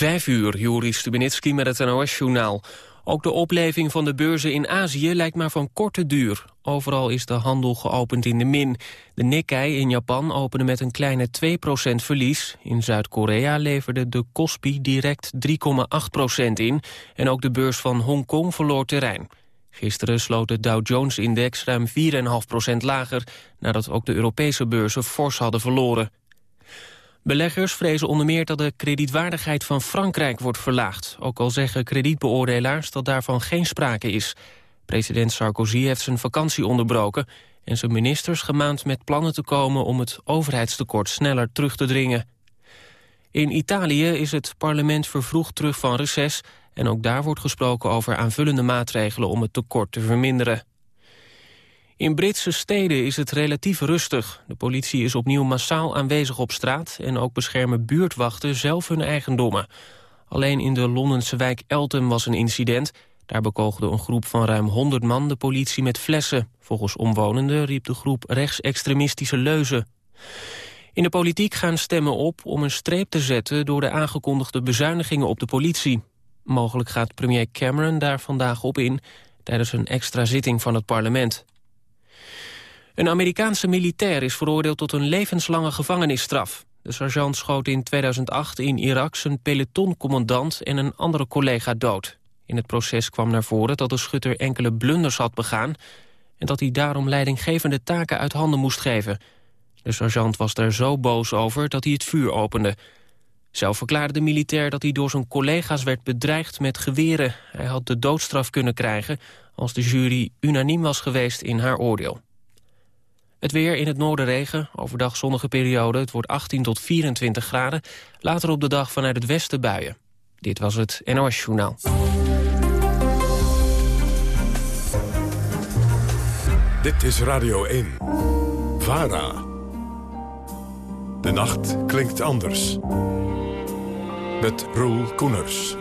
Vijf uur, Joris Stubenitski met het NOS-journaal. Ook de opleving van de beurzen in Azië lijkt maar van korte duur. Overal is de handel geopend in de min. De Nikkei in Japan opende met een kleine 2% verlies. In Zuid-Korea leverde de Kospi direct 3,8% in. En ook de beurs van Hongkong verloor terrein. Gisteren sloot de Dow Jones-index ruim 4,5% lager... nadat ook de Europese beurzen fors hadden verloren. Beleggers vrezen onder meer dat de kredietwaardigheid van Frankrijk wordt verlaagd. Ook al zeggen kredietbeoordelaars dat daarvan geen sprake is. President Sarkozy heeft zijn vakantie onderbroken... en zijn ministers gemaand met plannen te komen om het overheidstekort sneller terug te dringen. In Italië is het parlement vervroegd terug van reces... en ook daar wordt gesproken over aanvullende maatregelen om het tekort te verminderen. In Britse steden is het relatief rustig. De politie is opnieuw massaal aanwezig op straat... en ook beschermen buurtwachten zelf hun eigendommen. Alleen in de Londense wijk Eltham was een incident. Daar bekogelde een groep van ruim 100 man de politie met flessen. Volgens omwonenden riep de groep rechtsextremistische leuzen. In de politiek gaan stemmen op om een streep te zetten... door de aangekondigde bezuinigingen op de politie. Mogelijk gaat premier Cameron daar vandaag op in... tijdens een extra zitting van het parlement. Een Amerikaanse militair is veroordeeld tot een levenslange gevangenisstraf. De sergeant schoot in 2008 in Irak zijn pelotoncommandant en een andere collega dood. In het proces kwam naar voren dat de schutter enkele blunders had begaan... en dat hij daarom leidinggevende taken uit handen moest geven. De sergeant was daar zo boos over dat hij het vuur opende. Zelf verklaarde de militair dat hij door zijn collega's werd bedreigd met geweren. Hij had de doodstraf kunnen krijgen als de jury unaniem was geweest in haar oordeel. Het weer in het noorden regen, overdag zonnige periode. Het wordt 18 tot 24 graden. Later op de dag vanuit het westen buien. Dit was het NOS Journaal. Dit is Radio 1. VARA. De nacht klinkt anders. Met Roel Koeners.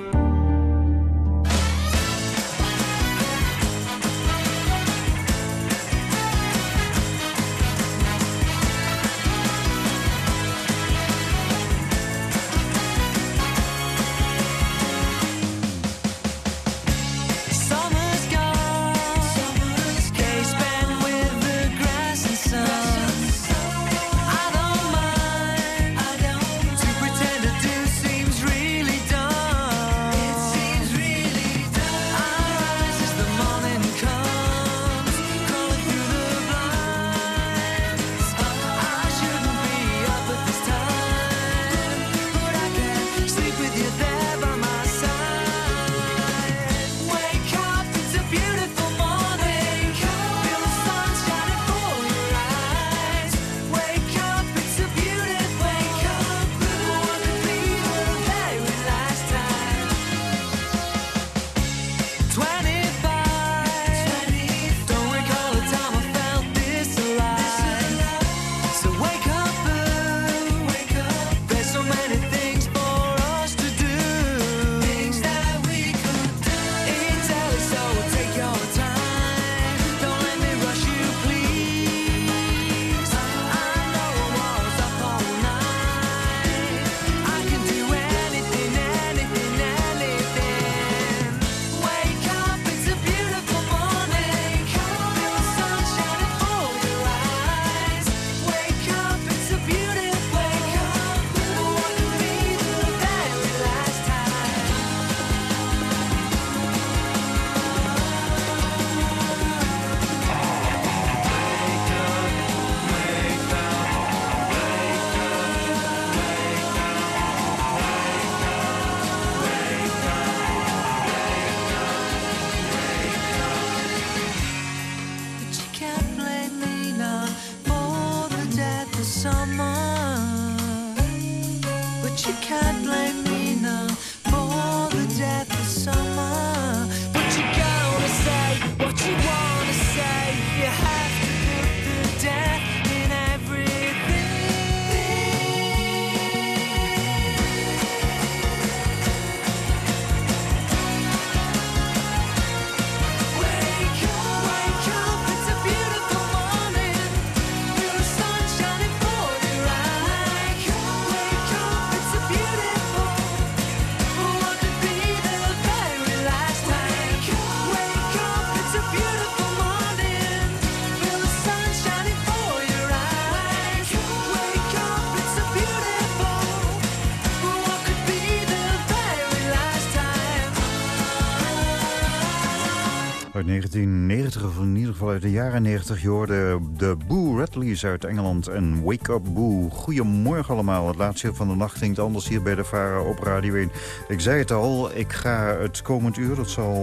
Of in ieder geval uit de jaren 90, je hoorde de Boo Radleys uit Engeland en Wake Up Boo. Goedemorgen allemaal, het laatste van de nacht ging anders hier bij de Vara op Radio 1. Ik zei het al, ik ga het komend uur, dat zal,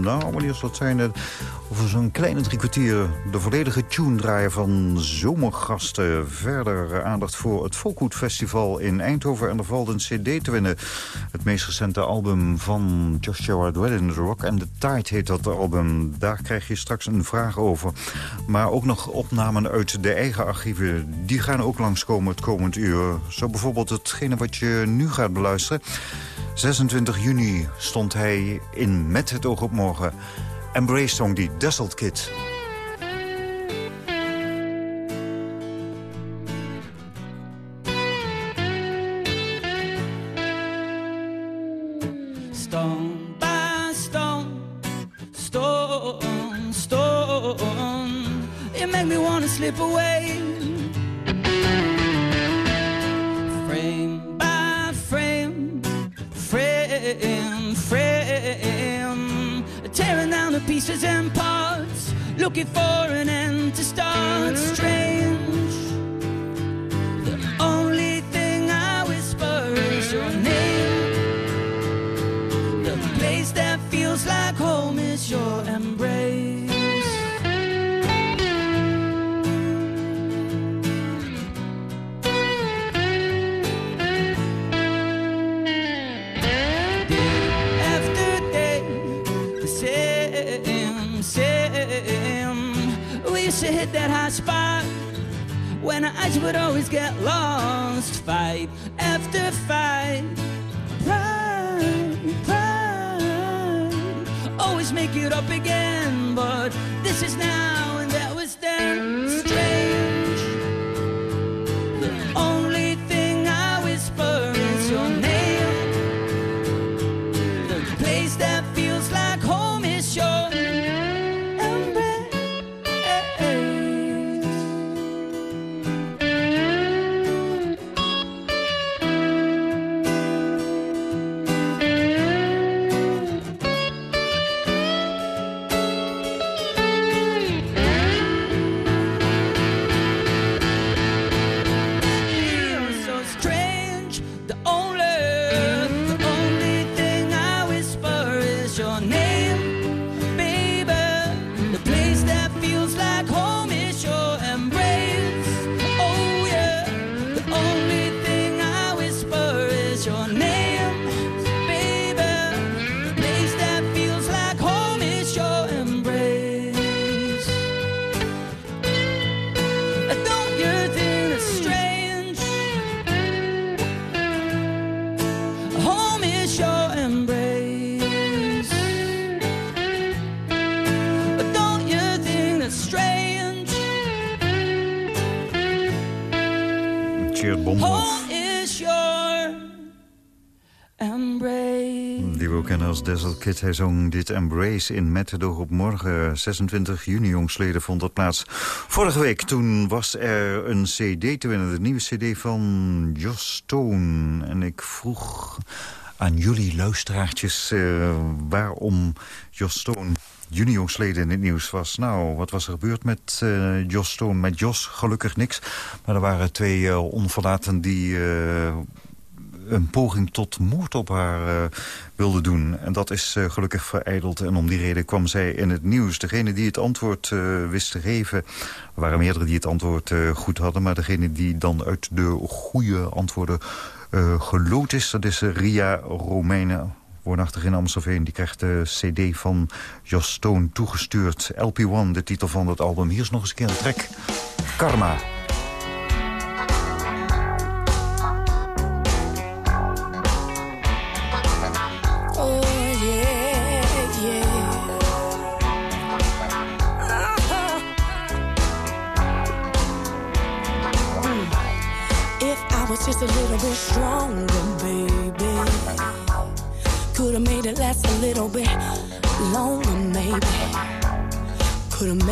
nou wanneer zal het zijn, over zo'n kleine drie kwartier de volledige tune draaien van zomergasten. Verder aandacht voor het Folkwood Festival in Eindhoven en er valt een cd te winnen. Het meest recente album van Joshua Dwellin, The Rock and the Tide heet dat album. Daar krijg je straks een vraag over. Maar ook nog opnamen uit de eigen archieven. Die gaan ook langskomen het komend uur. Zo bijvoorbeeld hetgene wat je nu gaat beluisteren. 26 juni stond hij in Met het oog op morgen. Embrace Song, die Dazzled Kid. Dazzle Kid. Hij zong dit Embrace in Matador op morgen. 26 juni jongsleden vond dat plaats. Vorige week toen was er een cd te winnen. De nieuwe cd van Joss Stone. En ik vroeg aan jullie luisteraartjes uh, waarom Joss Stone juni jongsleden in het nieuws was. Nou, wat was er gebeurd met uh, Joss Stone? Met Jos gelukkig niks. Maar er waren twee uh, onverlaten die een poging tot moord op haar uh, wilde doen. En dat is uh, gelukkig vereideld. En om die reden kwam zij in het nieuws. Degene die het antwoord uh, wist te geven... waren meerdere die het antwoord goed hadden... maar degene die dan uit de goede antwoorden geloot is... dat is Ria Romeinen woonachtig in Amstelveen. Die krijgt de cd van Jos Stone toegestuurd. LP1, de titel van het album. Hier is nog eens een keer een track. Karma.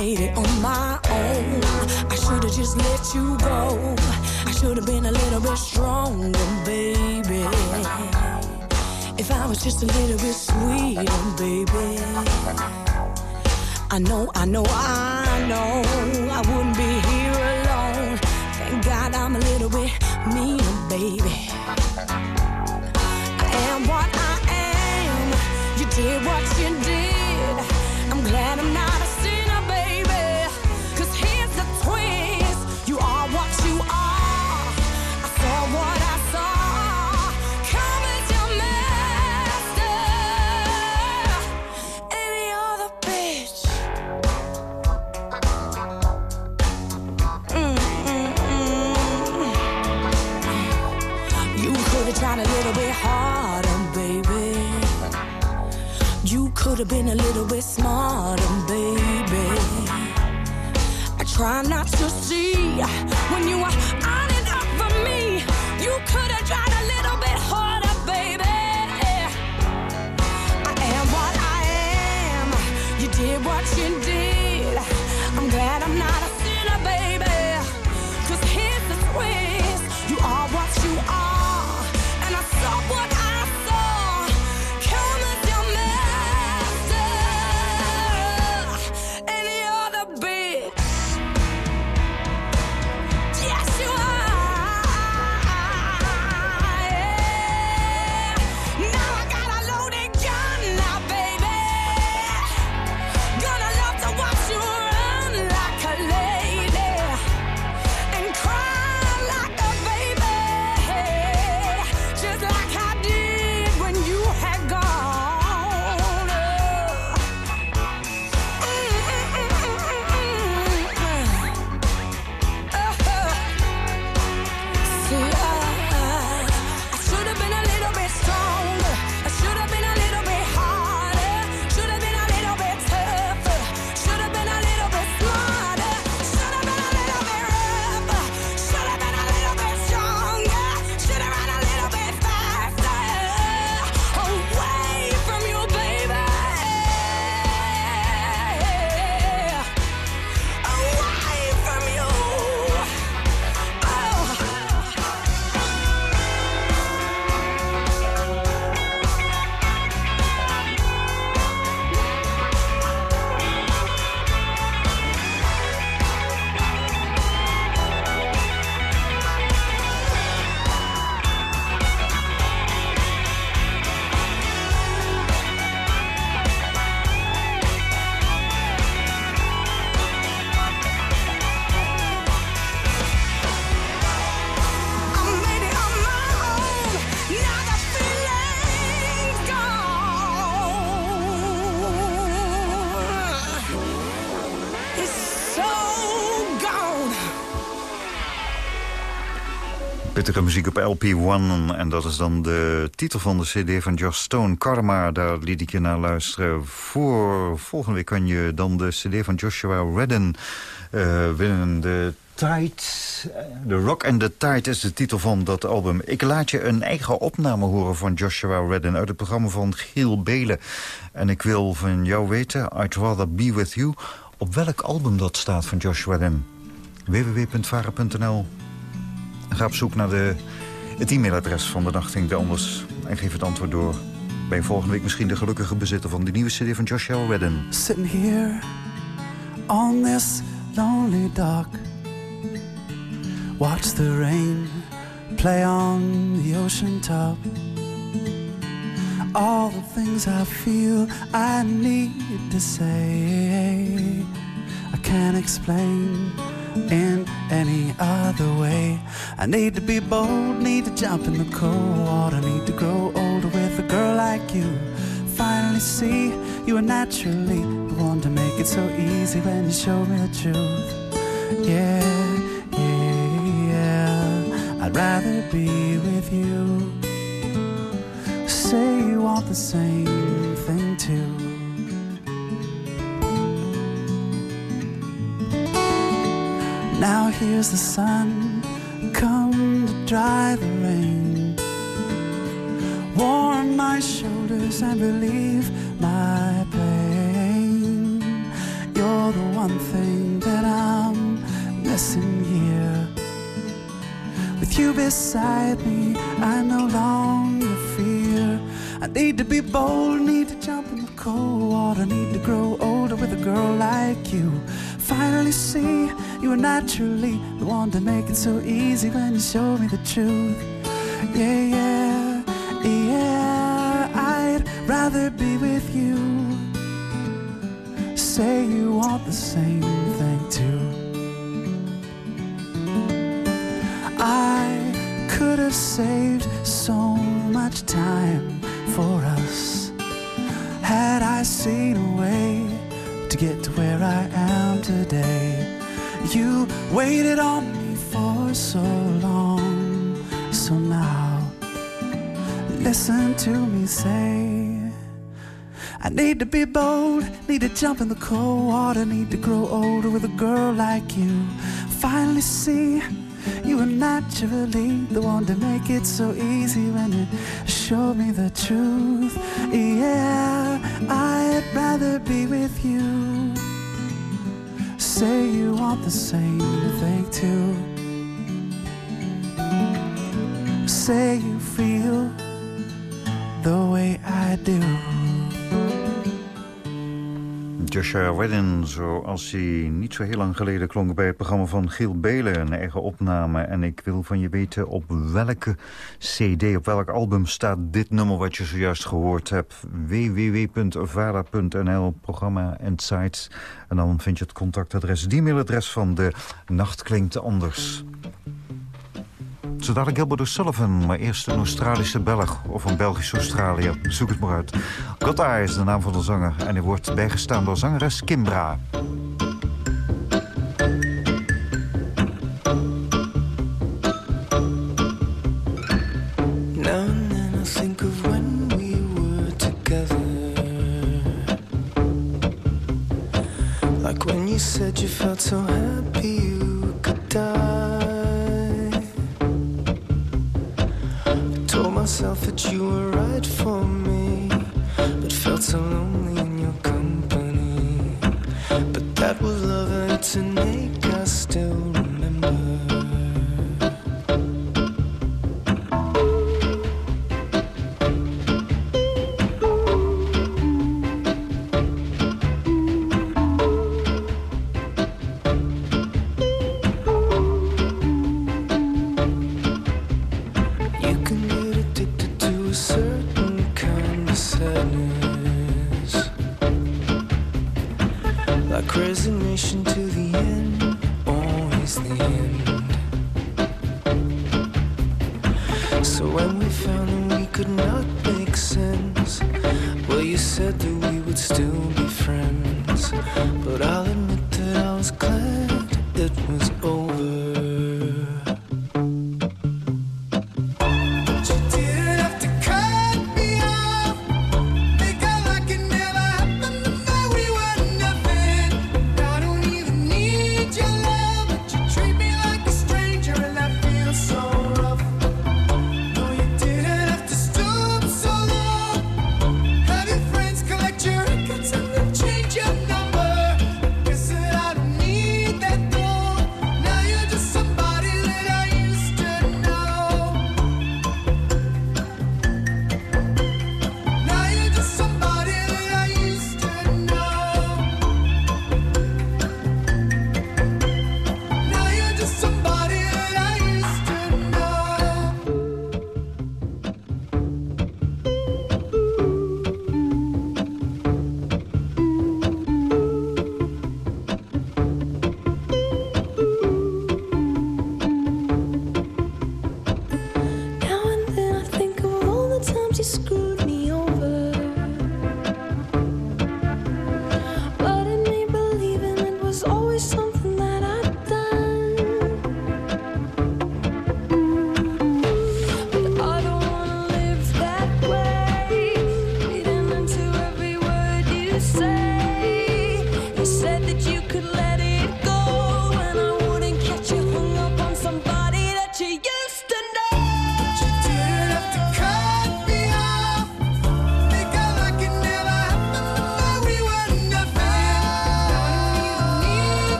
Made it on my own. I should have just let you go. I should have been a little bit stronger, baby. If I was just a little bit sweeter, baby. I know, I know, I know I wouldn't be here alone. Thank God I'm a little bit meaner, baby. I am what I am. You did. Have been a little bit smarter, baby. I try not to see when you are Pittige muziek op LP1 en dat is dan de titel van de cd van Josh Stone, Karma. Daar liet ik je naar luisteren. Voor volgende week kan je dan de cd van Joshua Redden eh, winnen. De Tide, The Rock and the Tide is de titel van dat album. Ik laat je een eigen opname horen van Joshua Redden uit het programma van Giel Belen. En ik wil van jou weten, I'd Rather Be With You, op welk album dat staat van Joshua Redden. www.varen.nl Ga op zoek naar de, het e-mailadres van de Nachting Anders en geef het antwoord door. Ben je volgende week misschien de gelukkige bezitter van de nieuwe cd van Joshua Redden. Sitting here on this lonely dock. Watch the rain play on the ocean top. All the things I feel I need to say. I can't explain in any other way. I need to be bold, need to jump in the cold water, need to grow older with a girl like you. Finally see you are naturally the one to make it so easy when you show me the truth. Yeah, yeah, yeah. I'd rather be with you. Say you want the same thing too. Now here's the sun, come to dry the rain. Warm my shoulders and relieve my pain. You're the one thing that I'm missing here. With you beside me, I no longer fear. I need to be bold, need to jump in the cold water, need to grow older with a girl like you. Finally see you were naturally the one to make it so easy when you showed me the truth. Yeah, yeah, yeah, I'd rather be with you. Say you want the same thing too. I could have saved so much time for us had I seen a way to get to where I am today. You waited on me for so long, so now listen to me say. I need to be bold, need to jump in the cold water, need to grow older with a girl like you. Finally see you were naturally the one to make it so easy when you showed me the truth. Yeah, I'd rather be with you. Say you want the same thing too. Say you feel the way I do. Joshua Wedden, zoals hij niet zo heel lang geleden klonk bij het programma van Giel Belen, een eigen opname. En ik wil van je weten op welke cd, op welk album staat dit nummer wat je zojuist gehoord hebt. www.vara.nl, programma en sites. En dan vind je het contactadres, het e-mailadres van de Nacht Klinkt Anders. Zo dadelijk Gilbert O'Sullivan, maar eerst een Australische Belg of een Belgisch Australiër. Zoek het maar uit. Gotthard is de naam van de zanger en hij wordt bijgestaan door zangeres Kimbra.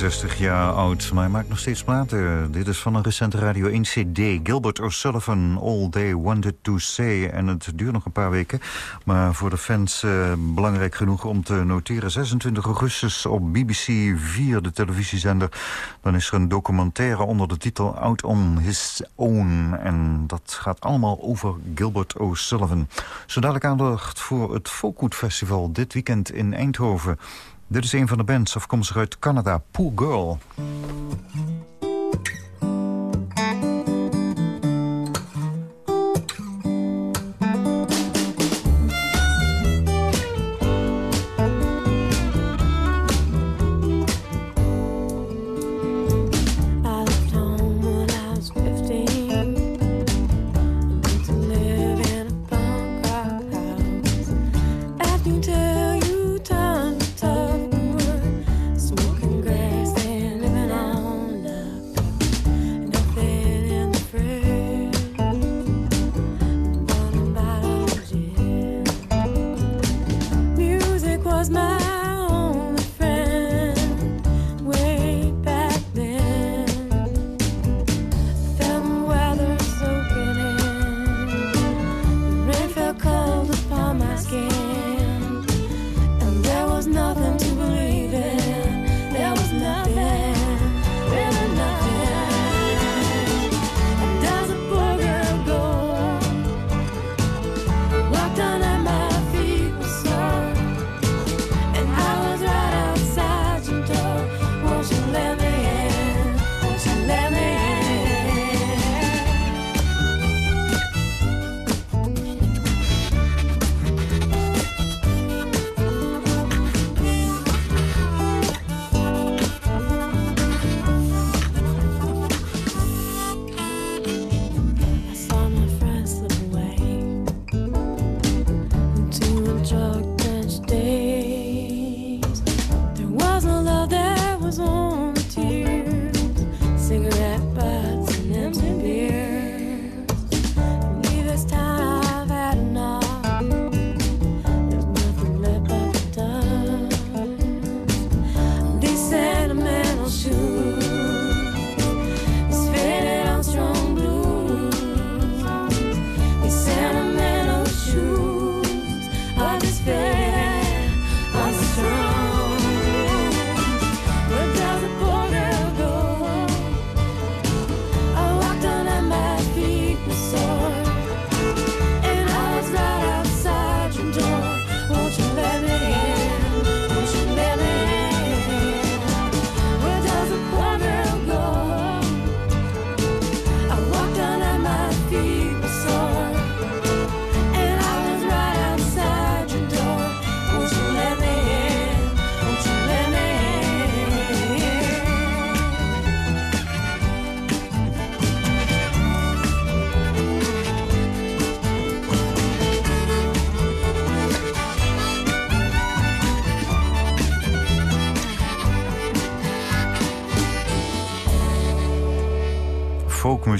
62 jaar oud, maar hij maakt nog steeds platen. Dit is van een recente Radio 1 CD. Gilbert O'Sullivan, All They Wanted to Say. En het duurt nog een paar weken. Maar voor de fans eh, belangrijk genoeg om te noteren. 26 augustus op BBC 4, de televisiezender. Dan is er een documentaire onder de titel Out on His Own. En dat gaat allemaal over Gilbert O'Sullivan. Zo dadelijk aandacht voor het Folkwood Festival dit weekend in Eindhoven. Dit is een van de bands afkomstig uit Canada, Poor Girl.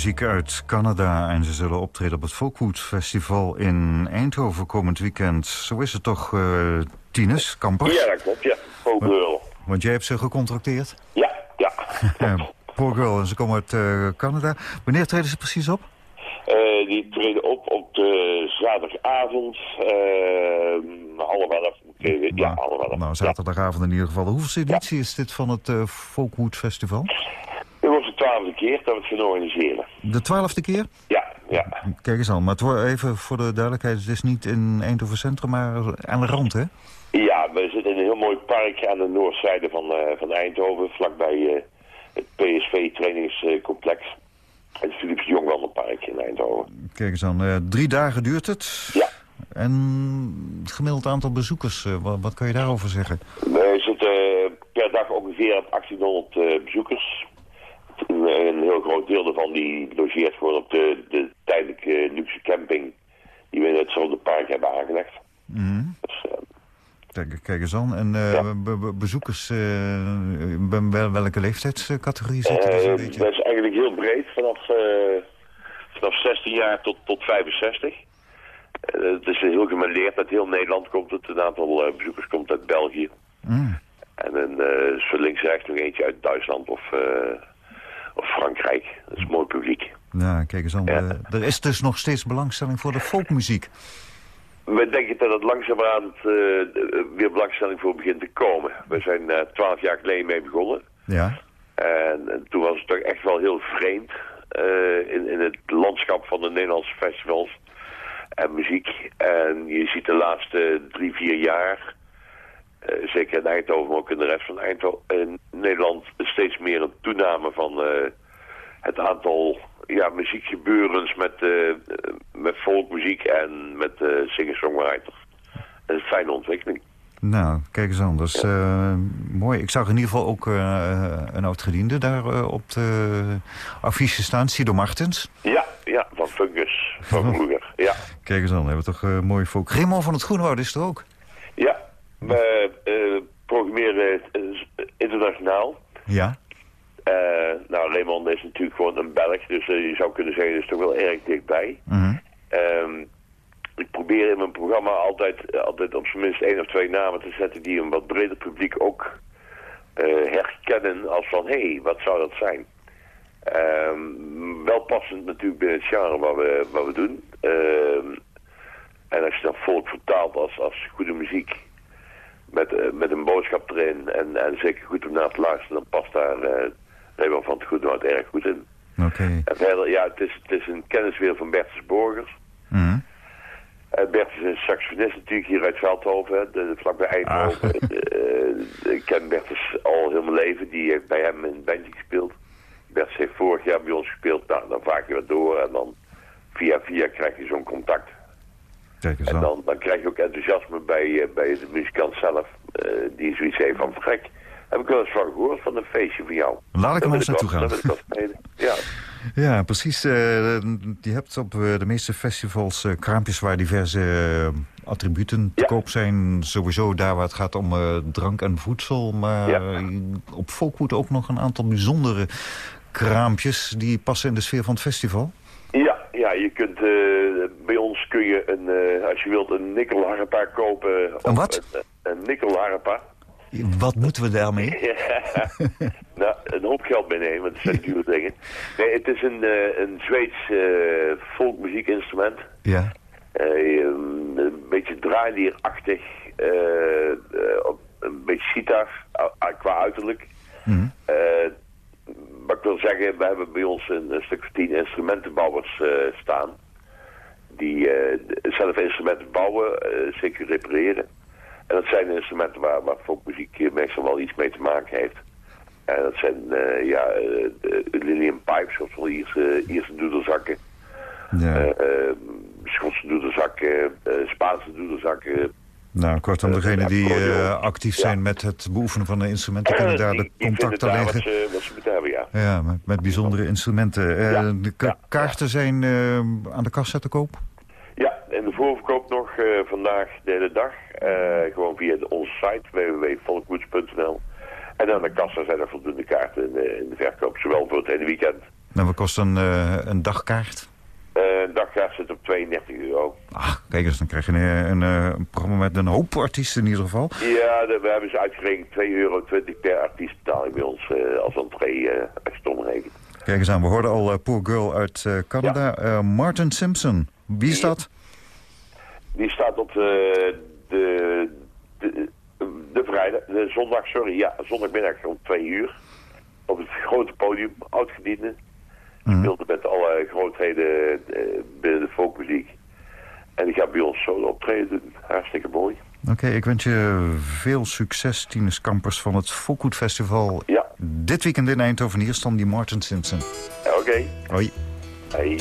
Folkmuziek uit Canada en ze zullen optreden op het Folkwood Festival in Eindhoven komend weekend. Zo is het toch, eh Tines, Kampers? Ja, dat klopt, ja. Ook girl. Want jij hebt ze gecontracteerd. Ja, ja. Poor Girl, en ze komen uit eh, Canada. Wanneer treden ze precies op? Eh, die treden op op de zaterdagavond. eh half elf. ik even- Ja, Nou, half elf. Nou, zaterdagavond in ieder geval. Hoeveelste editie is dit van het Folkwood Festival? Ja. Dit wordt de twaalfde keer dat we het gaan organiseren. De twaalfde keer? Ja, ja. Kijk eens aan. Maar het even voor de duidelijkheid, het is niet in Eindhoven Centrum, maar aan de rand, hè? Ja, we zitten in een heel mooi park aan de noordzijde van, eh, van Eindhoven. Vlakbij eh, het PSV trainingscomplex. Het Philips Jongwandelpark in Eindhoven. Kijk eens aan. eh, drie dagen duurt het. Ja. En het gemiddeld aantal bezoekers, wat, wat kan je daarover zeggen? We zitten per dag ongeveer op 1800 eh, bezoekers. Een, heel groot deel daarvan die logeert gewoon op de, de tijdelijke luxe camping die we in hetzelfde park hebben aangelegd. Mhm. Dus, eh, Kijk, kijk eens aan. En eh, Ja. be- be- bezoekers, wel- welke leeftijdscategorie zitten er dat beetje? is eigenlijk heel breed, vanaf, vanaf 16 jaar tot, tot 65. Eh, het is heel gemêleerd, uit heel Nederland komt het. Een aantal bezoekers komt uit België. Mm. En eh, zo links rechts nog eentje uit Duitsland of, of Frankrijk. Dat is mooi publiek. Ja, kijk eens aan. Ja. eh, er is dus nog steeds belangstelling voor de folkmuziek. We denken dat het langzamerhand eh, weer belangstelling voor begint te komen. We zijn twaalf jaar geleden mee begonnen. Ja, En, en toen was het toch echt wel heel vreemd in, in het landschap van de Nederlandse festivals en muziek. En je ziet de laatste drie, vier jaar, eh, zeker in Eindhoven, maar ook in de rest van Eindhoven, in Nederland steeds meer een toename van eh, het aantal ja, muziekgebeurens met, eh, met folkmuziek en met singer-songwriters. Een fijne ontwikkeling. nou, kijk eens eh, mooi. Ik zag in ieder geval ook een oud-gediende daar op de affiche staan. Sido Martens. Ja, ja, van Fungus, van vroeger. Ja. Kijk eens aan, hebben we toch mooi folk. Raymond van het Groenwoud is er ook. Ja, we eh, programmeren eh, internationaal. Ja, Eh, nou, Raymond is natuurlijk gewoon een Belg, dus je zou kunnen zeggen, dat is toch wel erg dichtbij. Mhm. Ehm, ik probeer in mijn programma altijd, altijd op zijn minst één of twee namen te zetten die een wat breder publiek ook herkennen als van, hé, hey, wat zou dat zijn? Ehm, wel passend natuurlijk binnen het genre wat we, wat we doen. Ehm, en als je dan volk vertaalt als, als goede muziek met, eh, met een boodschap erin en, en zeker goed om naar te luisteren, dan past daar Raymond van het Goedwoud erg goed in. oké. En verder, ja, het is, het is een kenniswereld van Bertus Borgers. Uh, Bert is een saxofonist natuurlijk hier uit Veldhoven, de, vlakbij Eindhoven. Eh, ik ken Bertus al heel mijn leven, die heeft bij hem in bandje gespeeld. Bertus heeft vorig jaar bij ons gespeeld, nou, dan vaak je wat door en dan via via krijg je zo'n contact. Kijk eens En dan, dan krijg je ook enthousiasme bij, eh, bij de muzikant zelf, eh, die zoiets heeft van vergek. Heb ik wel eens van gehoord van een feestje van jou. Laat ik er maar eens naartoe gaan. Ja. Ja, precies. eh, je hebt op eh, de meeste festivals eh, kraampjes waar diverse eh, attributen te Ja. koop zijn. Sowieso daar waar het gaat om eh, drank en voedsel. Maar Ja. eh, op Folkwood ook nog een aantal bijzondere kraampjes... die passen in de sfeer van het festival. Ja, ja, je kunt eh, bij ons kun je een, eh, als je wilt een nikkelharpa kopen. Een wat? Een, een nikkelharpa. Wat moeten we daarmee? Ja. nou, een hoop geld meenemen, want het zijn dure dingen. Nee, het is een, eh, een Zweeds eh folkmuziekinstrument. Ja. Eh, een, beetje draailierachtig, een beetje sitar uh, qua uiterlijk. Eh, maar ik wil zeggen, we hebben bij ons een, een stuk of tien instrumentenbouwers staan. Die eh, zelf instrumenten bouwen, eh, zeker repareren. En dat zijn instrumenten waar, waar folkmuziek meestal wel iets mee te maken heeft. En dat zijn eh, ja, Lilian Pipes, of wel Ierse, Ierse doedelzakken. ja. Schotse doedelzakken, Spaanse doedelzakken. nou, kortom, degenen die actief Ja. zijn met het beoefenen van de instrumenten... kunnen daar die, de contacten wat leggen. ze, wat ze moeten hebben, ja. Ja, met, met bijzondere instrumenten. De kaarten zijn aan de kassa te koop? En voorverkoop nog eh, vandaag de hele dag. eh, gewoon via onze site www.volkwoods.nl. En aan de kassa zijn er voldoende kaarten in de, in de verkoop. Zowel voor het hele weekend. Nou, wat kost een, eh, een dagkaart? Een dagkaart zit op 32 euro. Ah, kijk eens, dan krijg je een, een, een programma met een hoop artiesten in ieder geval. Ja, de- we hebben ze uitgerekend 2,20 euro per artiest betaling bij ons als entree als je het. Kijk eens aan, we hoorden al Poor Girl uit Canada. Martin Simpson, wie is dat? Die staat op de, de, de, de vrijdag, de zondag, sorry, ja, zondagmiddag om twee uur. Op het grote podium, oudgediende. Mhm. Speelde met alle grootheden eh, binnen de folkmuziek. En die gaat bij ons solo optreden. Hartstikke mooi. Oké, ik wens je veel succes, Tinus Kampers van het Folkwood Festival. Ja, Dit weekend in Eindhoven, hier stond die Martin Simpson. oké. Hoi. Hey.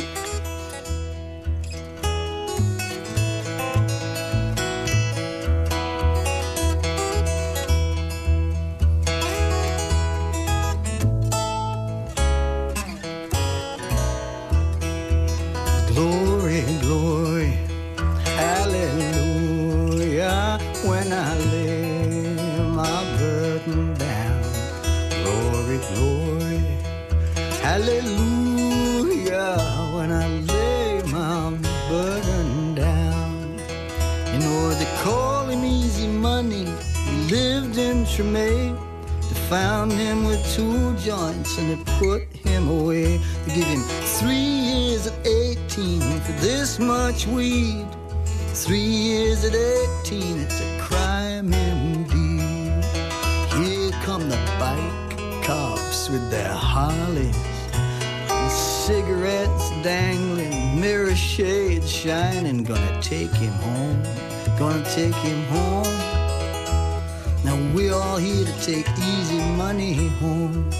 Lived in Tremaine, found him with two joints and it put him away. They give him three years at 18 for this much weed. Three years at 18, it's a crime indeed. Here come the bike cops with their Harleys. and Cigarettes dangling, mirror shades shining. Gonna take him home, gonna take him home. We're all here to take easy money home.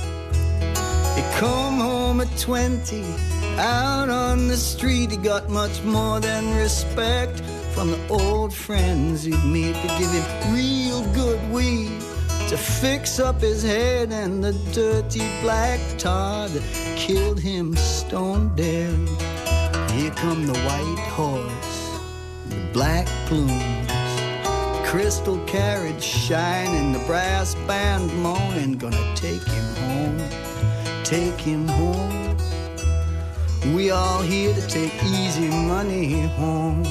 He come home at 20, out on the street. He got much more than respect from the old friends he'd meet to give him real good weed to fix up his head and the dirty black tar that killed him stone dead. Here come the white horse, the black plumes crystal carriage shining, the brass band moaning, gonna take him home, take him home. We all here to take easy money home.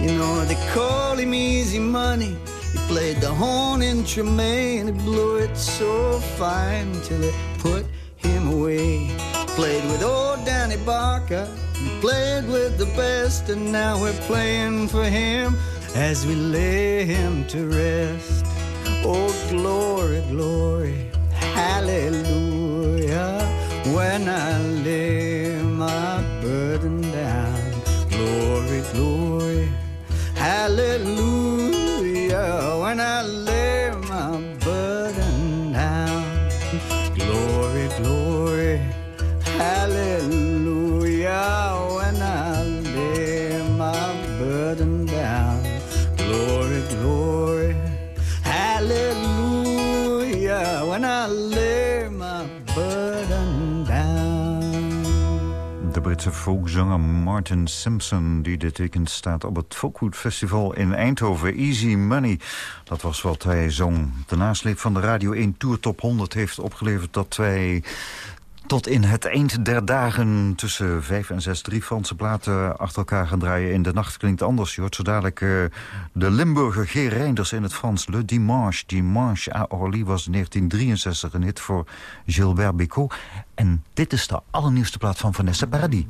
You know, they call him easy money. He played the horn in Tremaine, he blew it so fine till they put him away. Played with old Danny Barker, played with the best, and now we're playing for him as we lay him to rest. Oh, glory, glory, hallelujah. When I lay my burden down, glory, glory, hallelujah. When I Britse folkzanger Martin Simpson, die dit weekend staat op het Folkwood Festival in Eindhoven. Easy Money, dat was wat hij zong. De nasleep van de Radio 1 Tour Top 100 heeft opgeleverd dat wij tot in het eind der dagen tussen vijf en zes drie Franse platen achter elkaar gaan draaien. In de nacht klinkt anders. Je hoort zo dadelijk eh, de Limburger G. Reinders in het Frans. Le Dimanche. Dimanche à Orly was in 1963 een hit voor Gilbert Bécaud. En dit is de allernieuwste plaat van Vanessa Paradis.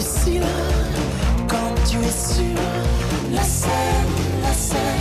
Lucide quand tu es sûr. La scène, la scène,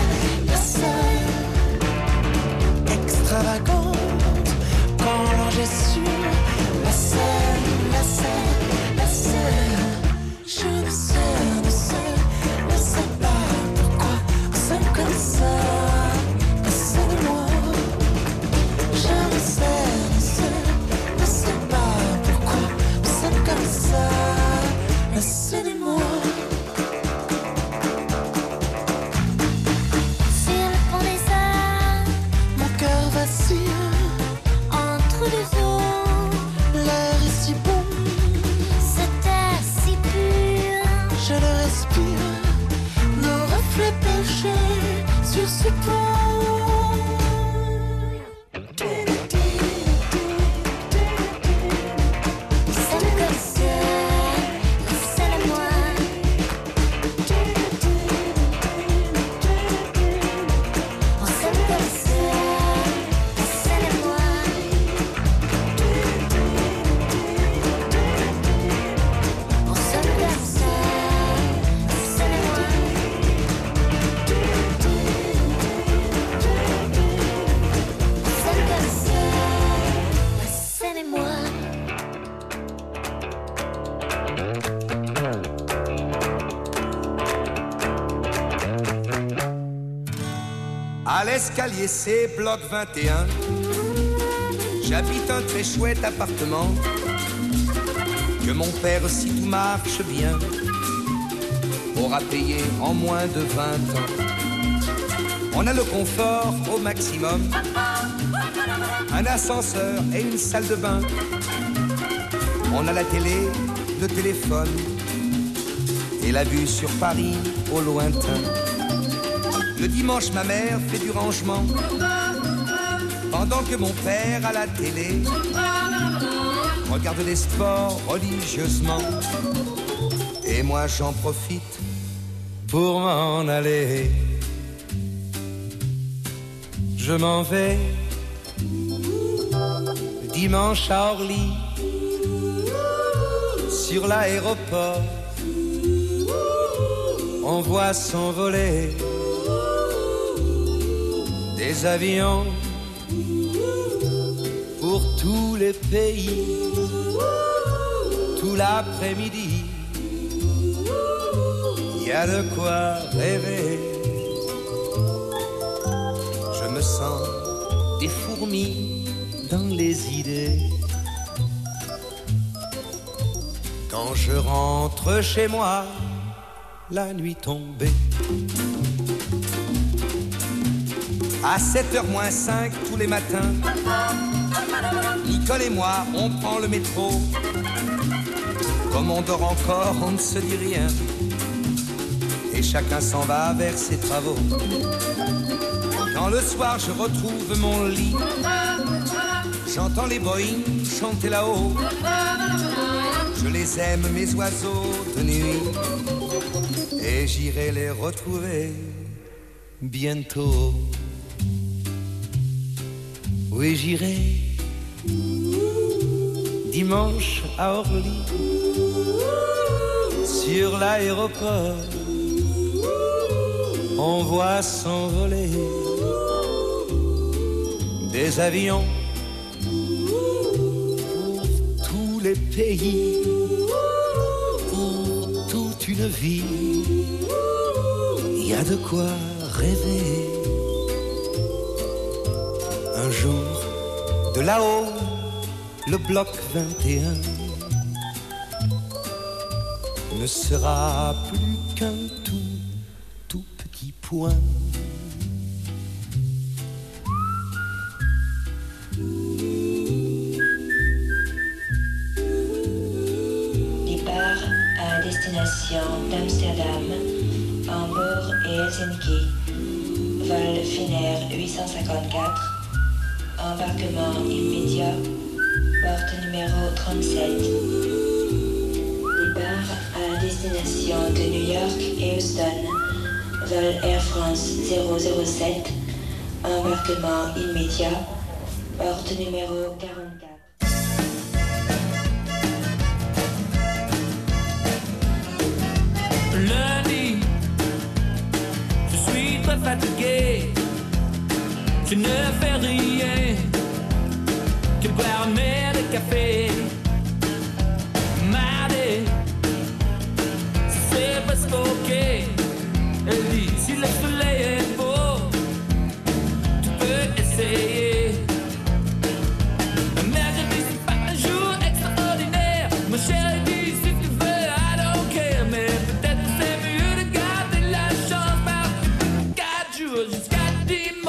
sur l'escalier C, bloc 21. J'habite un très chouette appartement. Que mon père, si tout marche bien, aura payé en moins de 20 ans. On a le confort au maximum. Un ascenseur et une salle de bain. On a la télé, le téléphone et la vue sur Paris au lointain. Le dimanche, ma mère fait du rangement pendant que mon père à la télé regarde les sports religieusement. Et moi, j'en profite pour m'en aller. Je m'en vais dimanche à Orly sur l'aéroport. On voit s'envoler des avions pour tous les pays tout l'après-midi. Il y a de quoi rêver. Je me sens des fourmis dans les idées. Quand je rentre chez moi, la nuit tombée. À 7h moins 5 tous les matins, Nicole et moi, on prend le métro. Comme on dort encore, on ne se dit rien. Et chacun s'en va vers ses travaux. Quand le soir je retrouve mon lit, j'entends les Boeing chanter là-haut. Je les aime, mes oiseaux de nuit, et j'irai les retrouver bientôt. Oui, j'irai dimanche à Orly, sur l'aéroport, on voit s'envoler des avions. Pour tous les pays, pour toute une vie. Il y a de quoi rêver. Un jour, de là-haut, le bloc 21 ne sera plus qu'un tout, tout petit point. Départ à destination d'Amsterdam, Hambourg et Helsinki. Vol Finnair 854. Embarquement immédiat. Porte numéro 37. Départ à destination de New York et Houston. Vol Air France 007. Embarquement immédiat. Porte numéro 44.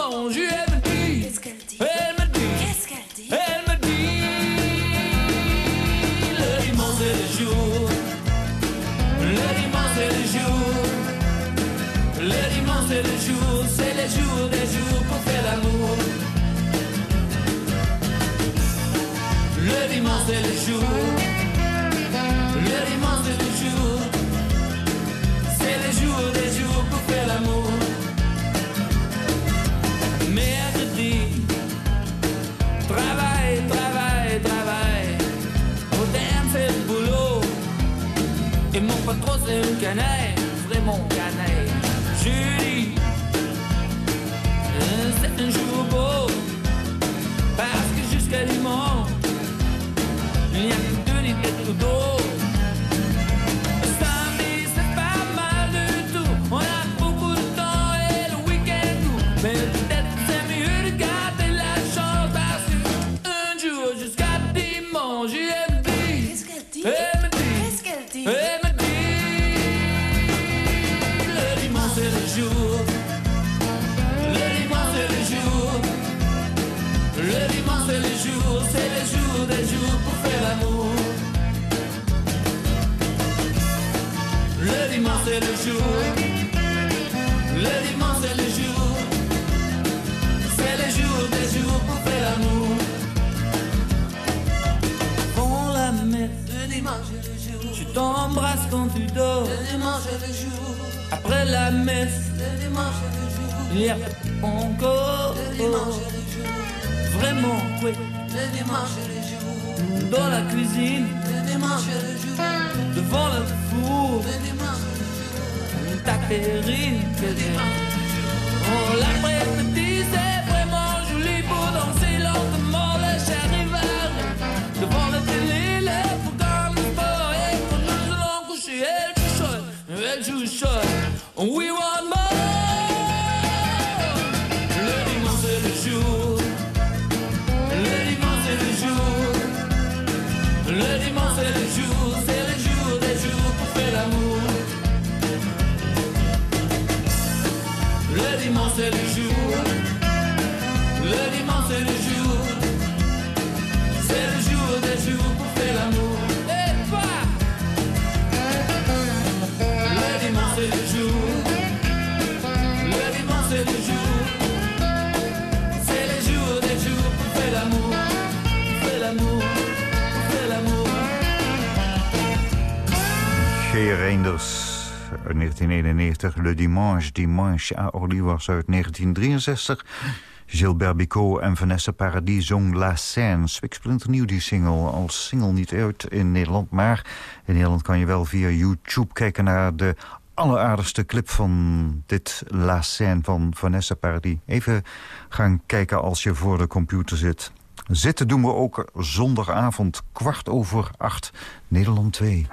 Dimanche. Elle patron c'est c'est le jour. Le dimanche c'est le jour. C'est le jour des jours pour faire l'amour. Avant la messe Le dimanche c'est le jour. Je t'embrasse quand tu dors. Le dimanche c'est le jour. Après la messe. Le dimanche c'est le jour. Hier encore. Le dimanche c'est le jour. Vraiment oui Le dimanche c'est le jour. Dans la cuisine. Le dimanche le jour. Devant le four. Le dimanche Ta terrine Le dimanche c'est 1991. Le Dimanche, Dimanche à Orly was uit 1963. Gilbert Bicot en Vanessa Paradis zong La Seine. Spiksplinternieuw die single. Als single niet uit in Nederland. Maar in Nederland kan je wel via YouTube kijken naar de alleraardigste clip van dit La Seine van Vanessa Paradis. Even gaan kijken als je voor de computer zit. Zitten doen we ook zondagavond, kwart over acht, Nederland 2.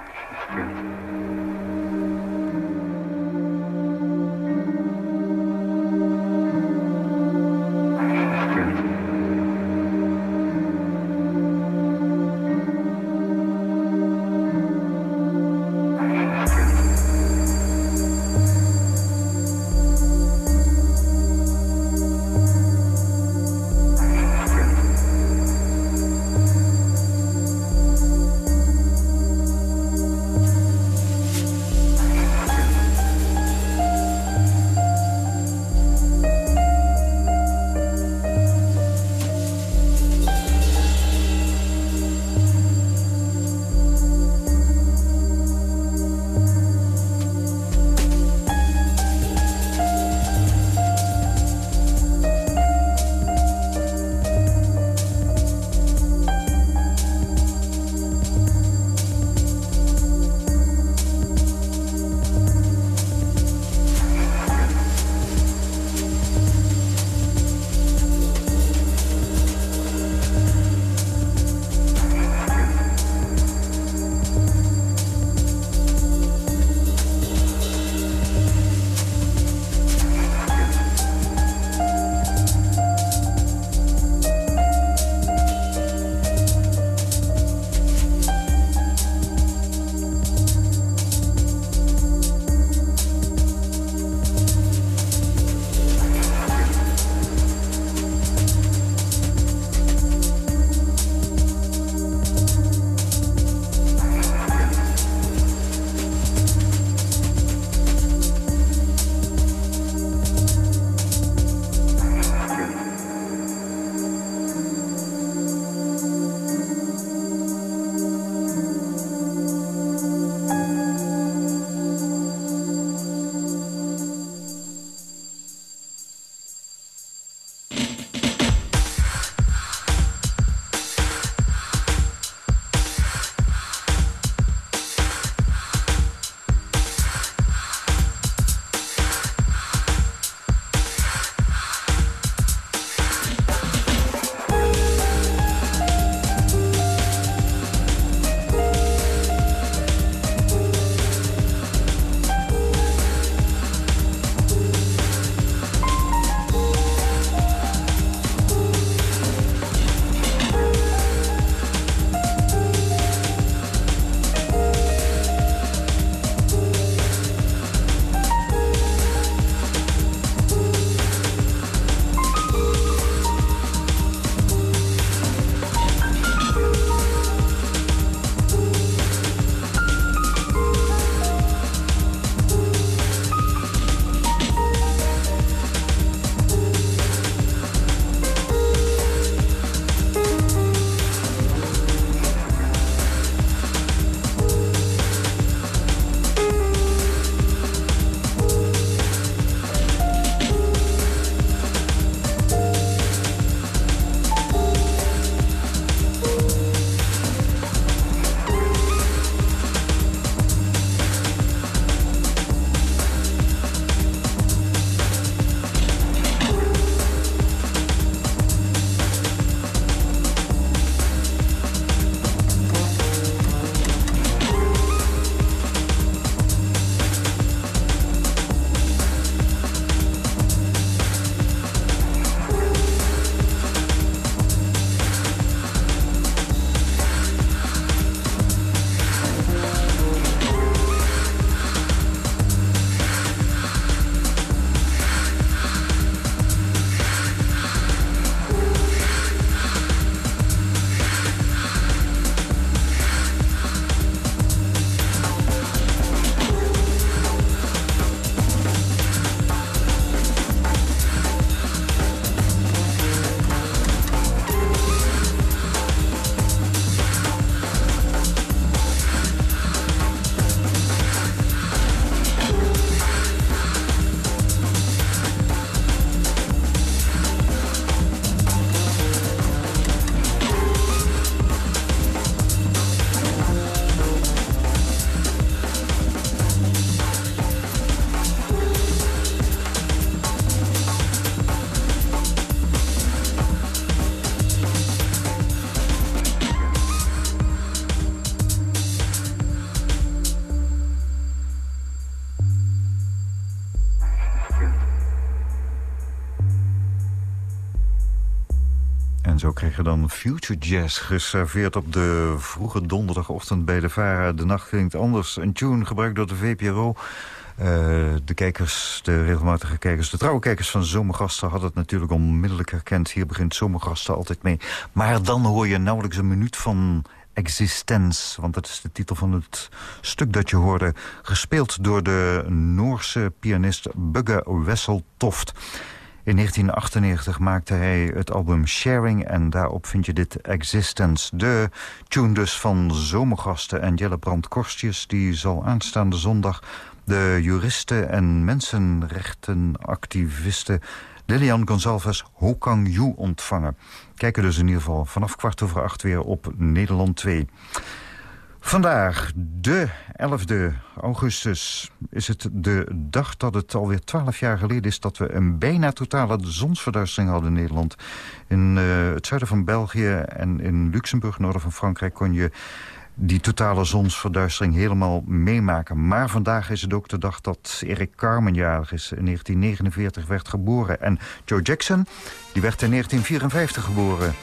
Future Jazz geserveerd op de vroege donderdagochtend bij de VARA. De nacht klinkt anders. Een tune gebruikt door de VPRO. Eh, de kijkers, de regelmatige kijkers, de trouwe kijkers van Zomergasten... hadden het natuurlijk onmiddellijk herkend. Hier begint Zomergasten altijd mee. Maar dan hoor je nauwelijks een minuut van Existence. Want dat is de titel van het stuk dat je hoorde. Gespeeld door de Noorse pianist Bugge Wesseltoft. In 1998 maakte hij het album Sharing en daarop vind je dit Existence. De tune dus van Zomergasten en Jelle Brand Korstjes... die zal aanstaande zondag de juristen en mensenrechtenactivisten... Lilian Gonzalves Hokang Yu ontvangen. Kijken dus in ieder geval vanaf kwart over acht weer op Nederland 2. Vandaag, de 11e augustus, is het de dag dat het alweer 12 jaar geleden is... dat we een bijna totale zonsverduistering hadden in Nederland. In uh, het zuiden van België en in Luxemburg, noorden van Frankrijk... kon je die totale zonsverduistering helemaal meemaken. Maar vandaag is het ook de dag dat Erik Carmen jarig is. In 1949 werd geboren. En Joe Jackson, die werd in 1954 geboren.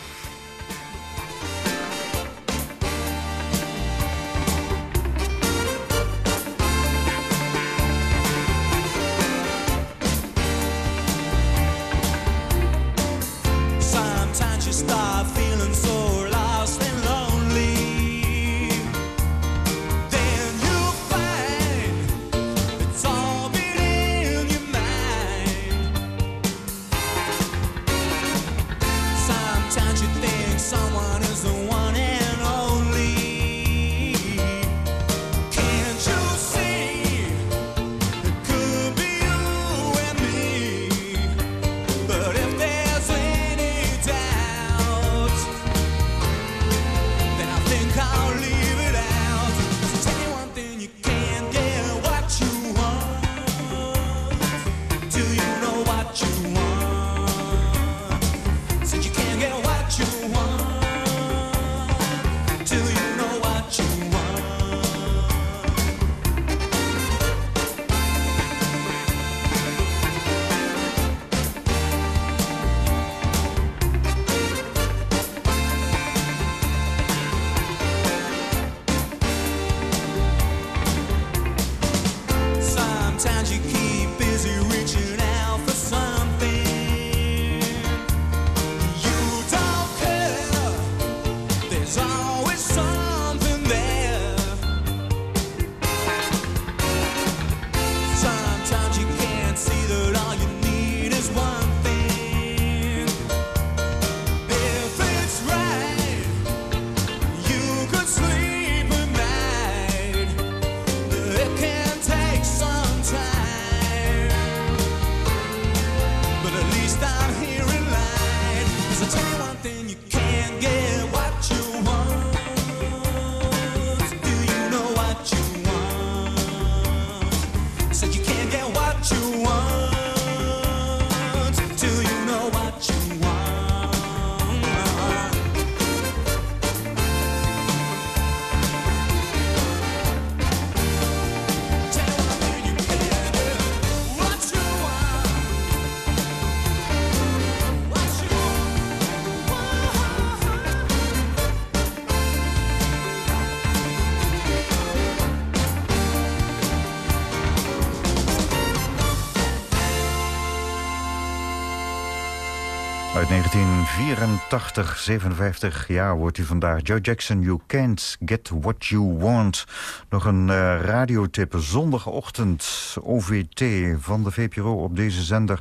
1984, 57 jaar wordt hij vandaag. Joe Jackson, You Can't Get What You Want. Nog een eh, radiotip. Zondagochtend OVT van de VPRO op deze zender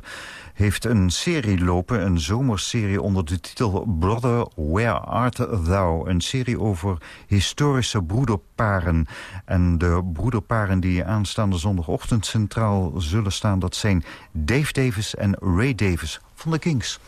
heeft een serie lopen, een zomerserie onder de titel Brother, Where Art Thou? Een serie over historische broederparen. En de broederparen die aanstaande zondagochtend centraal zullen staan... dat zijn Dave Davis en Ray Davis van de Kings.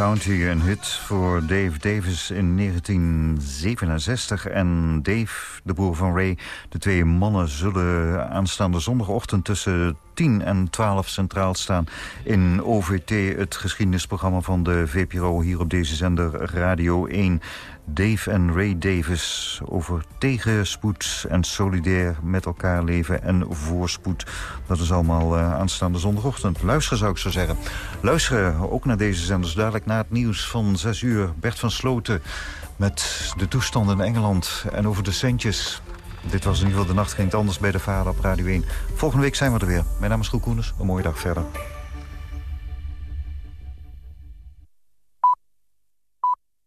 County, een hit voor Dave Davis in 1967. En Dave, de broer van Ray, de twee mannen zullen aanstaande zondagochtend tussen 10 en 12 centraal staan in OVT, het geschiedenisprogramma van de VPRO hier op deze zender Radio 1. Dave en Ray Davis over tegenspoed en solidair met elkaar leven en voorspoed. Dat is allemaal eh, aanstaande zondagochtend. Luisteren zou ik zo zeggen. Luisteren ook naar deze zenders dadelijk na het nieuws van 6 uur. Bert van Sloten met de toestanden in Engeland en over de centjes. Dit was in ieder geval de nacht ging het anders bij de vader op Radio 1. Volgende week zijn we er weer. Mijn naam is Groen Koeners. Een mooie dag verder.